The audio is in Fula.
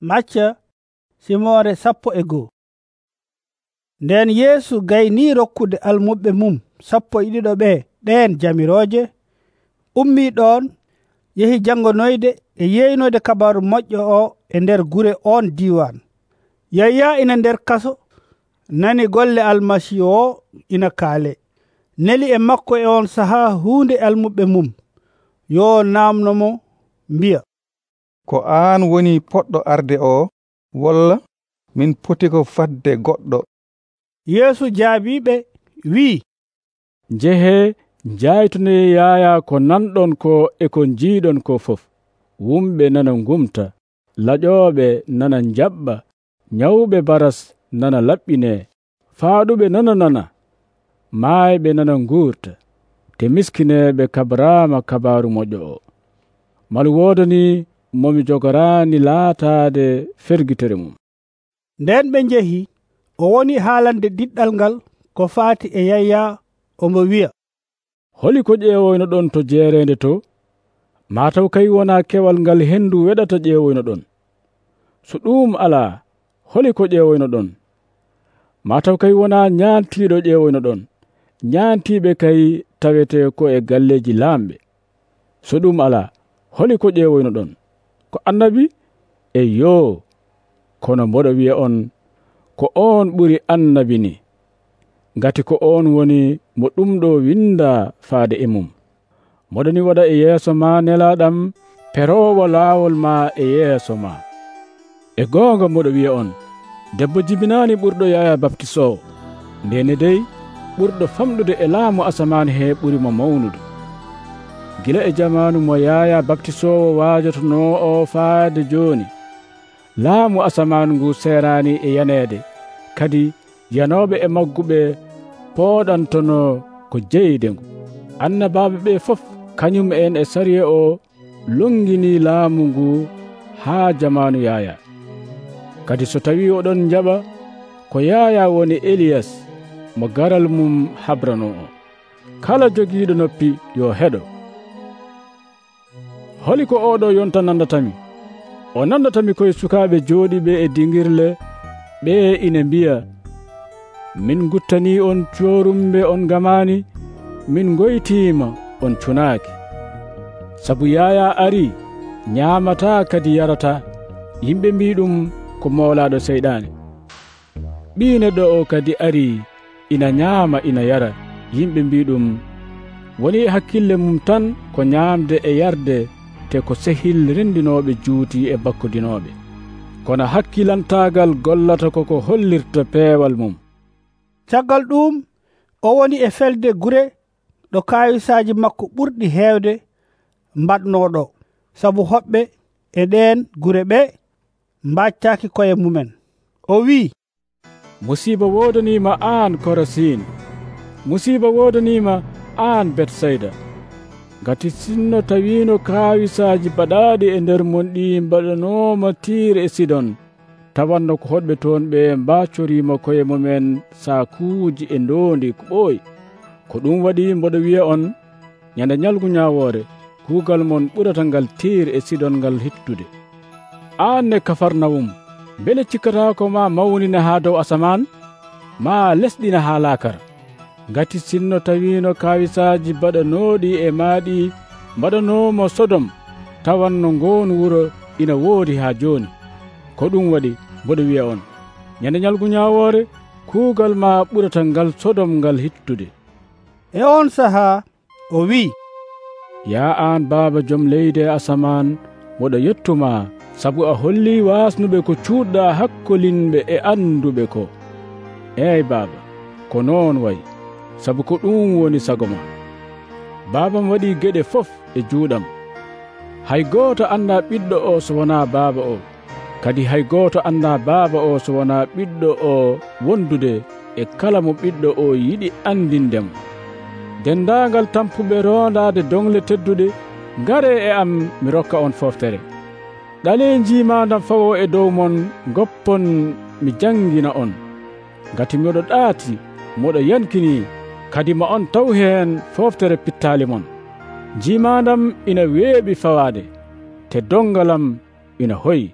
macca simore sappo e goo. Nden yeesu gayni rokkude almuɓe mum sappo e ɗiɗo ɓe ɗen jamiroje ummi ɗon yehi jangonoyde e yeeynoyde kabaru moƴƴo o e nder gure on diwan yayya ina nder kaso nani golle almasihu o ina kaale. Neli e makko e on saha hunde almuɓe mum. Yo namnomo mbiya. ko aan woni poɗɗo arde o walla min poti ko fadde goɗɗo. Yeesu jaabiɓe wi'i njehe jaytone yaya ko nanɗon ko e ko jiiɗon ko fof. Wumɓe nana ngumta laƴooɓe nana jaɓɓa nyawɓe baras nana laɓɓine faaɗuɓe nana nana maayɓe nana nguurta te miskineeɓe kabrama kabaru moƴo. O mal woodani momi jogorani laataade fergitere mum. Nden ɓe njehi o woni haalande diɗɗal ngal ko faati e yayya omo wiya holi ko ƴeewoyno ɗon to jeerende to mataw kay wona kewal ngal hendu weɗata ƴeewoyno ɗon. So ɗum alaa holi ko ƴeewoyno ɗon. Mataw kay wona ñaantiiɗo ƴeewoyno ɗon. Ñaantiiɓe kay tawete ko e galleeji laamɓe. So ɗum alaa holi ko ƴeewoyno ɗon. ko annabi? E yo kono mboɗo wiya on ko on ɓuri annabi ni. Ngati ko on woni mo ɗum ɗo winda faade e mum. Moɗoni waɗa e yeeso ma nelaɗam perowo laawol ma e yeeso ma. E goonga moɗo wiya on debbo jibinani ɓurɗo yaya baptisowo ndene dey ɓurɗo famɗude e laamu asamani he ɓurimo mawnude. gila e jamanu mo yaya baptisowo wajotono o faade joni laamu asamanu ngu serani e yanede kadi yanoɓe e magguɓe pooɗantono ko jeyde ngu. Annabaɓe ɓe fof kañum en e sariya o longini laamu ngu haa jamanu yaya kadi so tawi oɗon jaɓa ko yaya woni eliyas mo garal mum habrano o. Kala jogiiɗo noppi yo heɗo. holi ko oɗo yonta nandatami. O nandatami koye sukaɓe jooɗiɓe e dingirle ɓe ina mbiya. Min guttani on corumbe on gamani min goytima on cunaaki. Sabu yaya ari ñamata kadi yarata yimɓe mbi ɗum ko mawlaɗo seyɗani ɓi neɗɗo o kadi ari ina ñaama ina yara yimɓe mbi ɗum. Woni hakkille mum tan ko ñamde e yarde te ko sehil rendinoɓe juuti e bakkudinoɓe kono hakkilantagal gollata koko hollirta peewal mum. Caggal ɗum o woni e felde gure ɗo kayisaji makko ɓurɗi heewde mbaɗnoɗo sabu hoɓɓe e ɗen gure ɓe mbaccaki koye mumen. O wi musiba wodanima an korasin musiba wodanima an betsayda gati sinno tawino kawisaji baɗaɗi e nder mon ɗi mbaɗanoma tire e sidon. Tawanno ko hoɗɓe toon ɓe mbacorima koye mumen sakuuji e ndondi ko ɓooyi. Ko ɗum waɗi mboɗo wiya on ñande ñalgu ñawore kuugal mon ɓurata ngal tiir e sidon ngal hittude. Anne kafarnawum beele cikkatako ma mawnina ha dow asaman ma lesɗina ha laakara. ngati sinno tawino kawisaji baɗanoɗi e maɗi mbaɗanomo sodom. Tawanno ngon wuro ina woodi ha joni. Ko ɗum waɗi mboɗo wiya on. Ñande ñalgu ñawore kuugal ma ɓurata ngal sodom ngal hittude. E on saha o wi'i ya an baaba joom leydi e asaman moɗo yettuma sabu a holli wasnuɓe ko cuuɗɗa hakkolinɓe e anduɓe ko. Eyyi baaba ko noon wayi. sabu ko ɗum woni sago ma. Baabam waɗi geɗe fof e juuɗam. Hay gooto annda ɓiɗɗo o so wona baaba o. Kadi hay gooto annda baaba o so wona ɓiɗɗo o wondude e kala mo ɓiɗɗo o yiɗi andindemo dendagal tampuɓe rondade dongle teddude ngare e am mi rokka on foftere ɗale jimadam fawo e dow mon goppon mi jangina on. Ngati miɗo ɗaati moɗo yankini kadi ma on taw heen fooftere pittaali mon. Jimaandam ina weeɓi fawaade te dongalam ina hoyi.